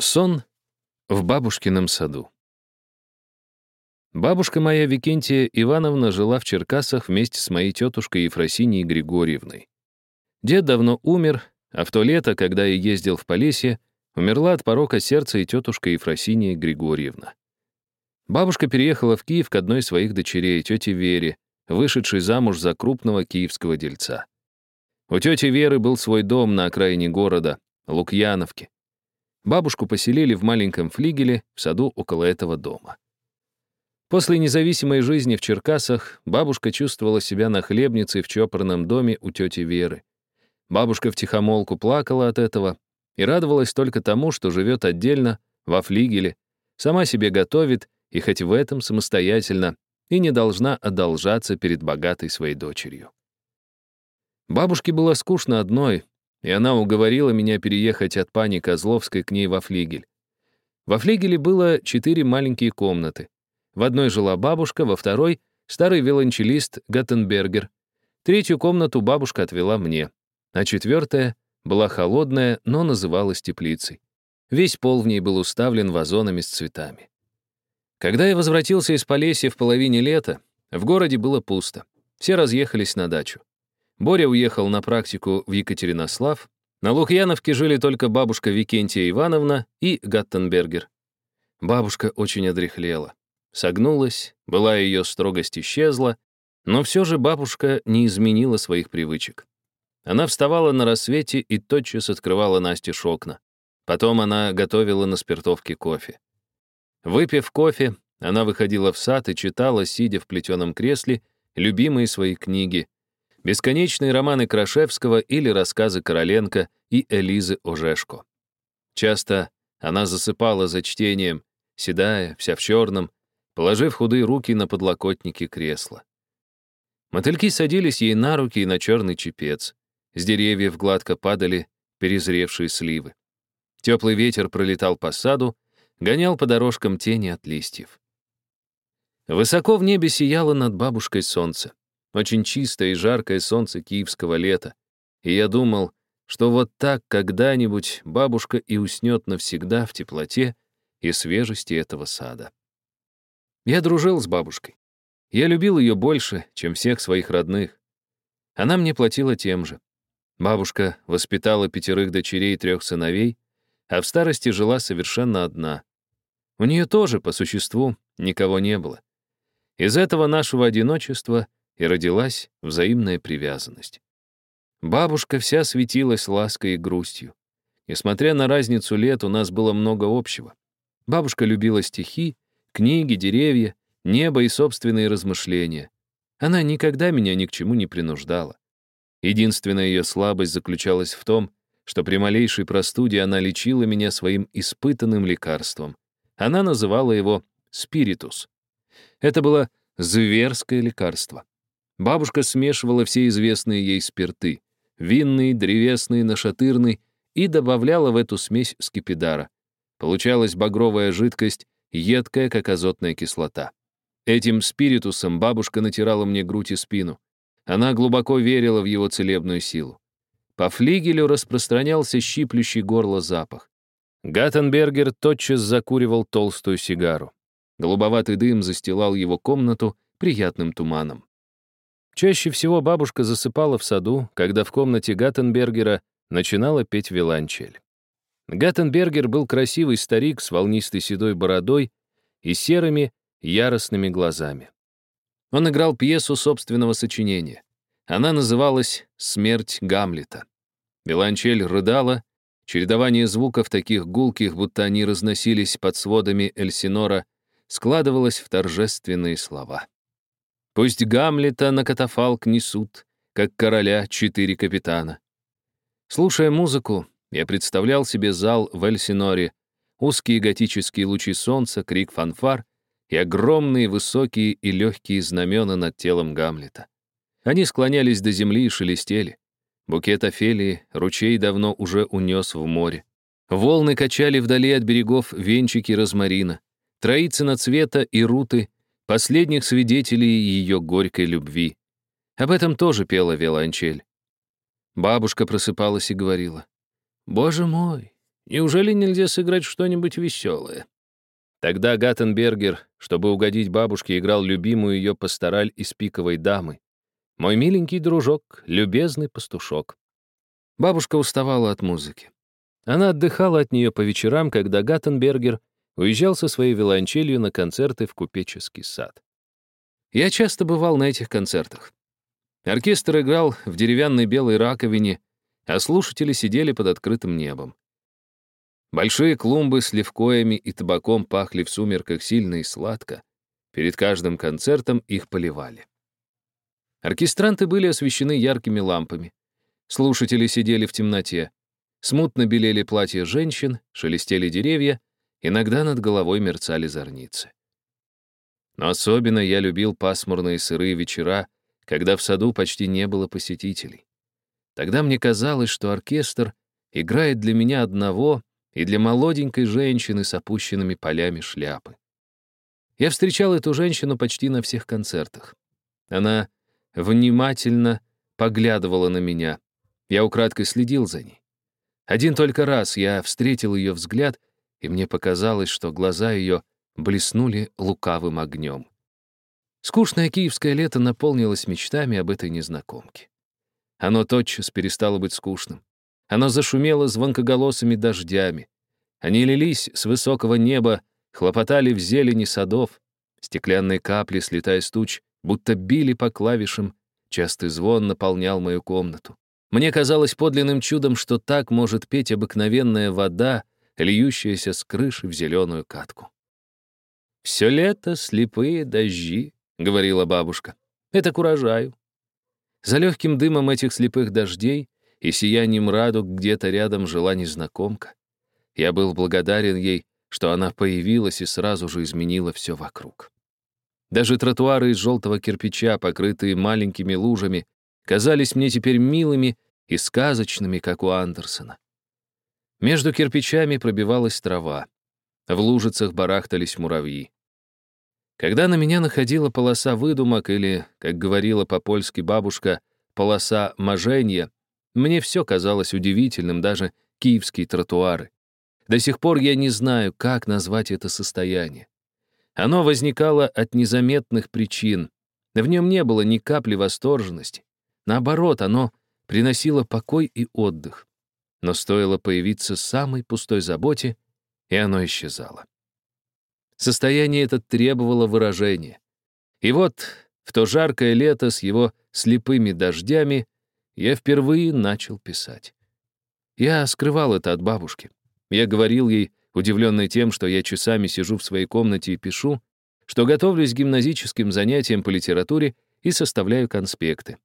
Сон в бабушкином саду. Бабушка моя Викентия Ивановна жила в Черкасах вместе с моей тетушкой Ефросинией Григорьевной. Дед давно умер, а в то лето, когда я ездил в Полесье, умерла от порока сердца и тетушка Ефросиния Григорьевна. Бабушка переехала в Киев к одной из своих дочерей, тете Вере, вышедшей замуж за крупного киевского дельца. У тети Веры был свой дом на окраине города, Лукьяновке. Бабушку поселили в маленьком флигеле в саду около этого дома. После независимой жизни в Черкасах бабушка чувствовала себя нахлебницей в чопорном доме у тети Веры. Бабушка втихомолку плакала от этого и радовалась только тому, что живет отдельно, во флигеле, сама себе готовит, и хоть в этом самостоятельно, и не должна одолжаться перед богатой своей дочерью. Бабушке было скучно одной, и она уговорила меня переехать от пани Козловской к ней во флигель. Во флигеле было четыре маленькие комнаты. В одной жила бабушка, во второй — старый виолончелист Гаттенбергер. Третью комнату бабушка отвела мне, а четвертая была холодная, но называлась теплицей. Весь пол в ней был уставлен вазонами с цветами. Когда я возвратился из Полесья в половине лета, в городе было пусто. Все разъехались на дачу. Боря уехал на практику в Екатеринослав. На Лукьяновке жили только бабушка Викентия Ивановна и Гаттенбергер. Бабушка очень одряхлела. Согнулась, была ее строгость исчезла, но все же бабушка не изменила своих привычек. Она вставала на рассвете и тотчас открывала Насте окна. Потом она готовила на спиртовке кофе. Выпив кофе, она выходила в сад и читала, сидя в плетеном кресле, любимые свои книги, Бесконечные романы Крашевского или рассказы Короленко и Элизы Ожешко. Часто она засыпала за чтением, седая, вся в черном, положив худые руки на подлокотники кресла. Мотыльки садились ей на руки и на черный чепец. С деревьев гладко падали перезревшие сливы. Теплый ветер пролетал по саду, гонял по дорожкам тени от листьев. Высоко в небе сияло над бабушкой солнце. Очень чистое и жаркое солнце киевского лета. И я думал, что вот так когда-нибудь бабушка и уснет навсегда в теплоте и свежести этого сада. Я дружил с бабушкой. Я любил ее больше, чем всех своих родных. Она мне платила тем же. Бабушка воспитала пятерых дочерей и трех сыновей, а в старости жила совершенно одна. У нее тоже, по существу, никого не было. Из этого нашего одиночества и родилась взаимная привязанность. Бабушка вся светилась лаской и грустью. Несмотря на разницу лет, у нас было много общего. Бабушка любила стихи, книги, деревья, небо и собственные размышления. Она никогда меня ни к чему не принуждала. Единственная ее слабость заключалась в том, что при малейшей простуде она лечила меня своим испытанным лекарством. Она называла его спиритус. Это было зверское лекарство. Бабушка смешивала все известные ей спирты — винный, древесный, нашатырный — и добавляла в эту смесь скипидара. Получалась багровая жидкость, едкая, как азотная кислота. Этим спиритусом бабушка натирала мне грудь и спину. Она глубоко верила в его целебную силу. По флигелю распространялся щиплющий горло запах. Гаттенбергер тотчас закуривал толстую сигару. Голубоватый дым застилал его комнату приятным туманом. Чаще всего бабушка засыпала в саду, когда в комнате Гаттенбергера начинала петь виолончель. Гаттенбергер был красивый старик с волнистой седой бородой и серыми, яростными глазами. Он играл пьесу собственного сочинения. Она называлась «Смерть Гамлета». Виолончель рыдала, чередование звуков таких гулких, будто они разносились под сводами Эльсинора, складывалось в торжественные слова. Пусть Гамлета на катафалк несут, как короля четыре капитана. Слушая музыку, я представлял себе зал в Эльсиноре, узкие готические лучи солнца, крик фанфар и огромные высокие и легкие знамена над телом Гамлета. Они склонялись до земли и шелестели. Букет Офелии ручей давно уже унес в море. Волны качали вдали от берегов венчики розмарина. Троицына цвета и руты последних свидетелей ее горькой любви. Об этом тоже пела виолончель. Бабушка просыпалась и говорила, «Боже мой, Неужели нельзя сыграть что-нибудь веселое?» Тогда Гаттенбергер, чтобы угодить бабушке, играл любимую ее пастораль из пиковой дамы. Мой миленький дружок, любезный пастушок. Бабушка уставала от музыки. Она отдыхала от нее по вечерам, когда Гаттенбергер уезжал со своей виолончелью на концерты в купеческий сад. Я часто бывал на этих концертах. Оркестр играл в деревянной белой раковине, а слушатели сидели под открытым небом. Большие клумбы с левкоями и табаком пахли в сумерках сильно и сладко. Перед каждым концертом их поливали. Оркестранты были освещены яркими лампами. Слушатели сидели в темноте. Смутно белели платья женщин, шелестели деревья, иногда над головой мерцали зорницы. Но особенно я любил пасмурные сырые вечера, когда в саду почти не было посетителей. Тогда мне казалось, что оркестр играет для меня одного — и для молоденькой женщины с опущенными полями шляпы. Я встречал эту женщину почти на всех концертах. Она внимательно поглядывала на меня. Я украдкой следил за ней. Один только раз я встретил ее взгляд, и мне показалось, что глаза ее блеснули лукавым огнем. Скучное киевское лето наполнилось мечтами об этой незнакомке. Оно тотчас перестало быть скучным. Оно зашумело звонкоголосыми дождями. Они лились с высокого неба, хлопотали в зелени садов. Стеклянные капли, слетая с туч, будто били по клавишам, частый звон наполнял мою комнату. Мне казалось подлинным чудом, что так может петь обыкновенная вода, льющаяся с крыши в зеленую катку. «Все лето слепые дожди», — говорила бабушка. «Это к урожаю». За легким дымом этих слепых дождей и сиянием радуг где-то рядом жила незнакомка. Я был благодарен ей, что она появилась и сразу же изменила все вокруг. Даже тротуары из желтого кирпича, покрытые маленькими лужами, казались мне теперь милыми и сказочными, как у Андерсона. Между кирпичами пробивалась трава. В лужицах барахтались муравьи. Когда на меня находила полоса выдумок или, как говорила по-польски бабушка, полоса маженья, мне все казалось удивительным, даже киевские тротуары. До сих пор я не знаю, как назвать это состояние. Оно возникало от незаметных причин. В нем не было ни капли восторженности. Наоборот, оно приносило покой и отдых. Но стоило появиться самой пустой заботе, и оно исчезало. Состояние это требовало выражения. И вот в то жаркое лето с его слепыми дождями я впервые начал писать. Я скрывал это от бабушки. Я говорил ей, удивленный тем, что я часами сижу в своей комнате и пишу, что готовлюсь к гимназическим занятиям по литературе и составляю конспекты.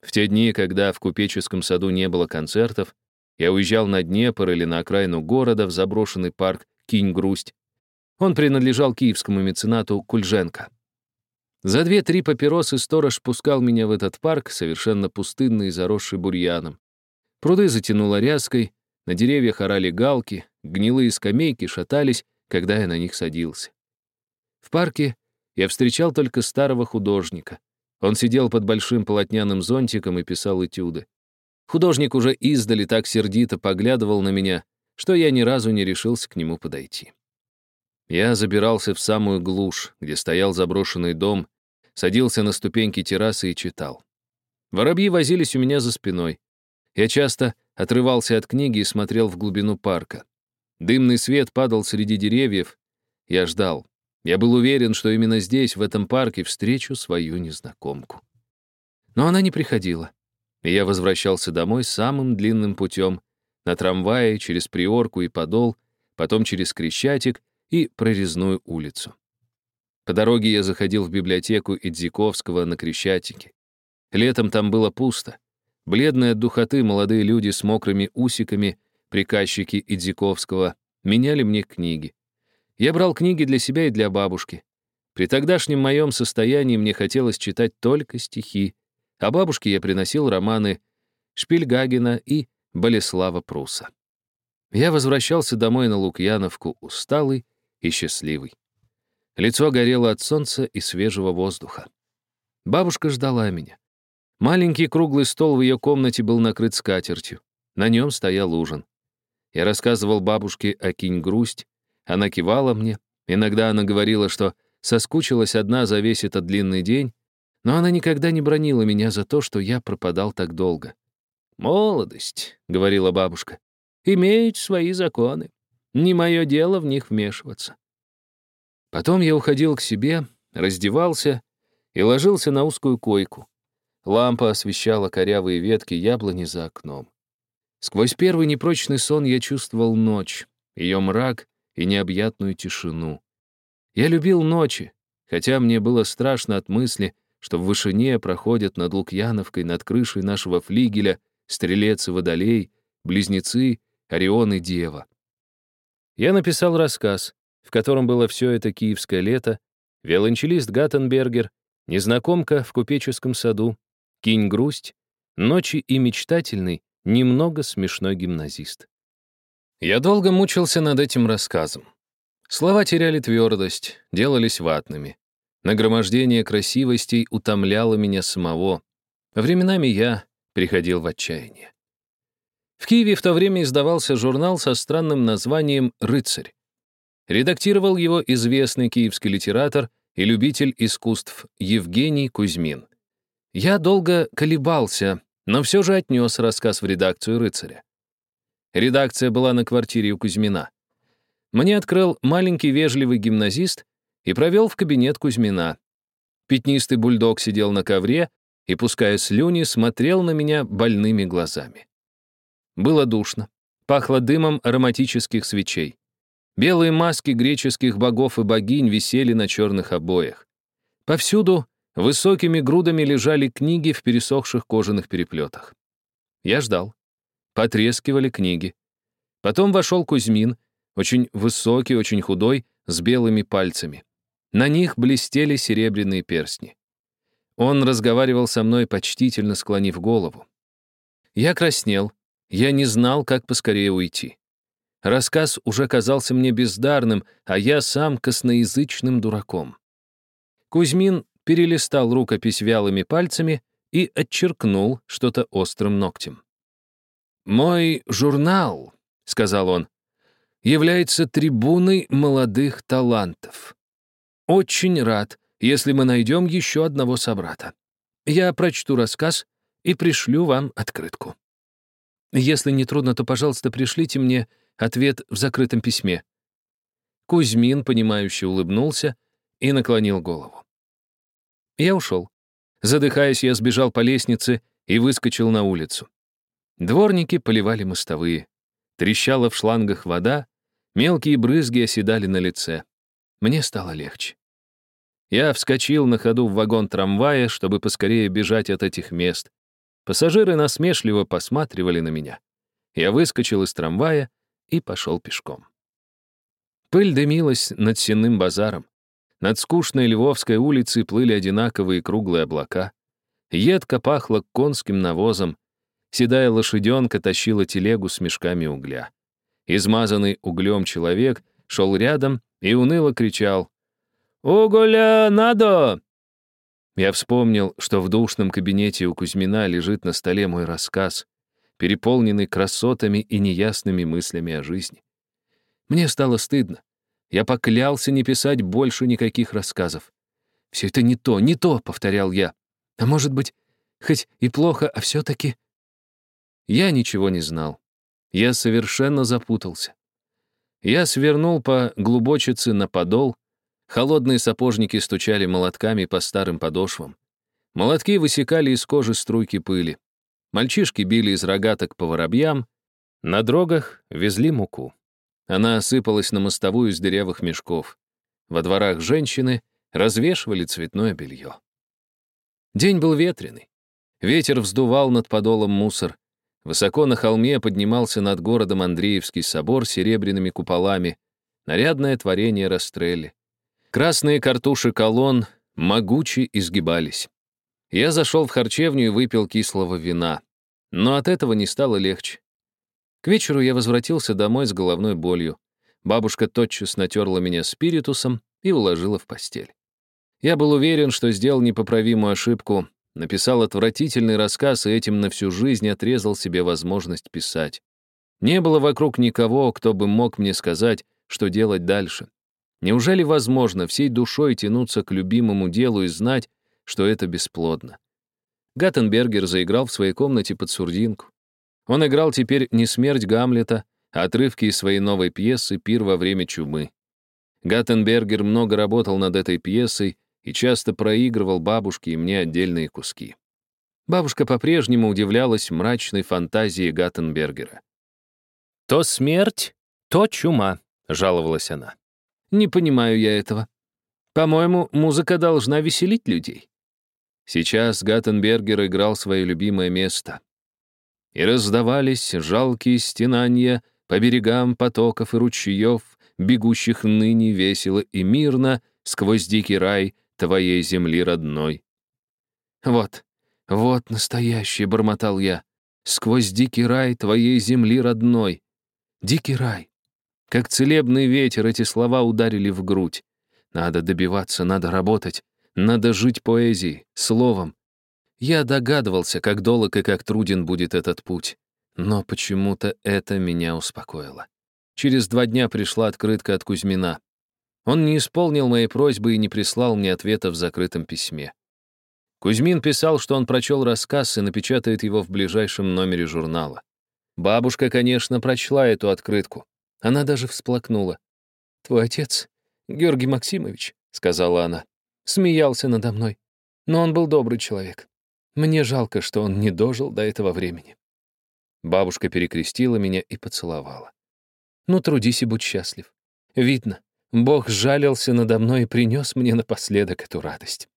В те дни, когда в купеческом саду не было концертов, я уезжал на Днепр или на окраину города в заброшенный парк Кинь-Грусть. Он принадлежал киевскому меценату Кульженко. За две-три папиросы сторож пускал меня в этот парк, совершенно пустынный и заросший бурьяном. Пруды затянуло ряской, на деревьях орали галки, гнилые скамейки шатались, когда я на них садился. В парке я встречал только старого художника. Он сидел под большим полотняным зонтиком и писал этюды. Художник уже издали так сердито поглядывал на меня, что я ни разу не решился к нему подойти. Я забирался в самую глушь, где стоял заброшенный дом, садился на ступеньки террасы и читал. Воробьи возились у меня за спиной. Я часто отрывался от книги и смотрел в глубину парка. Дымный свет падал среди деревьев. Я ждал. Я был уверен, что именно здесь, в этом парке, встречу свою незнакомку. Но она не приходила. И я возвращался домой самым длинным путем, на трамвае, через Приорку и Подол, потом через Крещатик и Прорезную улицу. По дороге я заходил в библиотеку Идзиковского на Крещатике. Летом там было пусто. Бледные от духоты молодые люди с мокрыми усиками, приказчики Идзиковского, меняли мне книги. Я брал книги для себя и для бабушки. При тогдашнем моем состоянии мне хотелось читать только стихи, а бабушке я приносил романы Шпильгагена и Болеслава Пруса. Я возвращался домой на Лукьяновку усталый и счастливый. Лицо горело от солнца и свежего воздуха. Бабушка ждала меня. Маленький круглый стол в ее комнате был накрыт скатертью. На нем стоял ужин. Я рассказывал бабушке о кинь-грусть. Она кивала мне. Иногда она говорила, что соскучилась одна за весь этот длинный день, но она никогда не бронила меня за то, что я пропадал так долго. «Молодость», — говорила бабушка, — «имеет свои законы. Не мое дело в них вмешиваться». Потом я уходил к себе, раздевался и ложился на узкую койку. Лампа освещала корявые ветки яблони за окном. Сквозь первый непрочный сон я чувствовал ночь, ее мрак и необъятную тишину. Я любил ночи, хотя мне было страшно от мысли, что в вышине проходят над Лукьяновкой, над крышей нашего флигеля, стрелец и водолей, близнецы, Орион и Дева. Я написал рассказ, в котором было все это киевское лето, виолончелист Гаттенбергер, незнакомка в купеческом саду, кинь-грусть, ночи и мечтательный, немного смешной гимназист. Я долго мучился над этим рассказом. Слова теряли твердость, делались ватными. Нагромождение красивостей утомляло меня самого. Временами я приходил в отчаяние. В Киеве в то время издавался журнал со странным названием «Рыцарь». Редактировал его известный киевский литератор и любитель искусств Евгений Кузьмин. Я долго колебался, но все же отнес рассказ в редакцию «Рыцаря». Редакция была на квартире у Кузьмина. Мне открыл маленький вежливый гимназист и провел в кабинет Кузьмина. Пятнистый бульдог сидел на ковре и, пуская слюни, смотрел на меня больными глазами. Было душно. Пахло дымом ароматических свечей. Белые маски греческих богов и богинь висели на черных обоях. Повсюду высокими грудами лежали книги в пересохших кожаных переплетах. Я ждал. Потрескивали книги. Потом вошел Кузьмин, очень высокий, очень худой, с белыми пальцами. На них блестели серебряные перстни. Он разговаривал со мной, почтительно склонив голову. Я краснел, я не знал, как поскорее уйти. Рассказ уже казался мне бездарным, а я сам косноязычным дураком. Кузьмин перелистал рукопись вялыми пальцами и отчеркнул что-то острым ногтем. «Мой журнал», — сказал он, — «является трибуной молодых талантов. Очень рад, если мы найдем еще одного собрата. Я прочту рассказ и пришлю вам открытку. Если не трудно, то, пожалуйста, пришлите мне ответ в закрытом письме». Кузьмин, понимающе улыбнулся и наклонил голову. Я ушел. Задыхаясь, я сбежал по лестнице и выскочил на улицу. Дворники поливали мостовые. Трещала в шлангах вода, мелкие брызги оседали на лице. Мне стало легче. Я вскочил на ходу в вагон трамвая, чтобы поскорее бежать от этих мест. Пассажиры насмешливо посматривали на меня. Я выскочил из трамвая и пошел пешком. Пыль дымилась над Сенным базаром. Над скучной Львовской улицей плыли одинаковые круглые облака. Едко пахло конским навозом. Седая лошаденка тащила телегу с мешками угля. Измазанный углем человек шел рядом и уныло кричал «Уголя надо!» Я вспомнил, что в душном кабинете у Кузьмина лежит на столе мой рассказ, переполненный красотами и неясными мыслями о жизни. Мне стало стыдно. Я поклялся не писать больше никаких рассказов. «Все это не то, не то», — повторял я. «А может быть, хоть и плохо, а все-таки...» Я ничего не знал. Я совершенно запутался. Я свернул по глубочице на подол, Холодные сапожники стучали молотками по старым подошвам. Молотки высекали из кожи струйки пыли. Мальчишки били из рогаток по воробьям. На дрогах везли муку. Она осыпалась на мостовую из дырявых мешков. Во дворах женщины развешивали цветное белье. День был ветреный. Ветер вздувал над подолом мусор. Высоко на холме поднимался над городом Андреевский собор с серебряными куполами, нарядное творение Растрелли. Красные картуши колонн могучи изгибались. Я зашел в харчевню и выпил кислого вина. Но от этого не стало легче. К вечеру я возвратился домой с головной болью. Бабушка тотчас натерла меня спиритусом и уложила в постель. Я был уверен, что сделал непоправимую ошибку, написал отвратительный рассказ и этим на всю жизнь отрезал себе возможность писать. Не было вокруг никого, кто бы мог мне сказать, что делать дальше. Неужели возможно всей душой тянуться к любимому делу и знать, что это бесплодно? Гаттенбергер заиграл в своей комнате под сурдинку. Он играл теперь не смерть Гамлета, а отрывки из своей новой пьесы «Пир во время чумы». Гаттенбергер много работал над этой пьесой и часто проигрывал бабушке и мне отдельные куски. Бабушка по-прежнему удивлялась мрачной фантазии Гаттенбергера. «То смерть, то чума», — жаловалась она. «Не понимаю я этого. По-моему, музыка должна веселить людей». Сейчас Гаттенбергер играл свое любимое место. И раздавались жалкие стенания по берегам потоков и ручьев, бегущих ныне весело и мирно сквозь дикий рай твоей земли родной. Вот, вот настоящий, бормотал я, сквозь дикий рай твоей земли родной. Дикий рай. Как целебный ветер эти слова ударили в грудь. Надо добиваться, надо работать, надо жить поэзией, словом. Я догадывался, как долг и как труден будет этот путь. Но почему-то это меня успокоило. Через два дня пришла открытка от Кузьмина. Он не исполнил моей просьбы и не прислал мне ответа в закрытом письме. Кузьмин писал, что он прочел рассказ и напечатает его в ближайшем номере журнала. Бабушка, конечно, прочла эту открытку. Она даже всплакнула. «Твой отец, Георгий Максимович», — сказала она, — смеялся надо мной. Но он был добрый человек. Мне жалко, что он не дожил до этого времени. Бабушка перекрестила меня и поцеловала. «Ну, трудись и будь счастлив. Видно, Бог жалился надо мной и принес мне напоследок эту радость».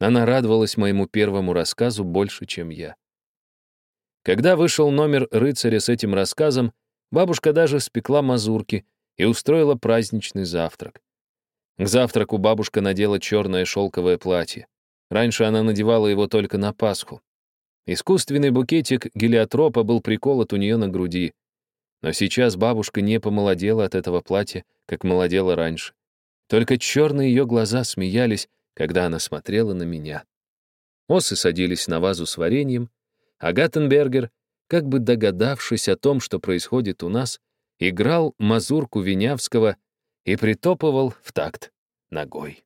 Она радовалась моему первому рассказу больше, чем я. Когда вышел номер рыцаря с этим рассказом, бабушка даже спекла мазурки и устроила праздничный завтрак. К завтраку бабушка надела черное шелковое платье. Раньше она надевала его только на Пасху. Искусственный букетик гелиотропа был приколот у нее на груди. Но сейчас бабушка не помолодела от этого платья, как молодела раньше. Только черные ее глаза смеялись, когда она смотрела на меня. Осы садились на вазу с вареньем, а Гаттенбергер, как бы догадавшись о том, что происходит у нас, играл мазурку Винявского и притопывал в такт ногой.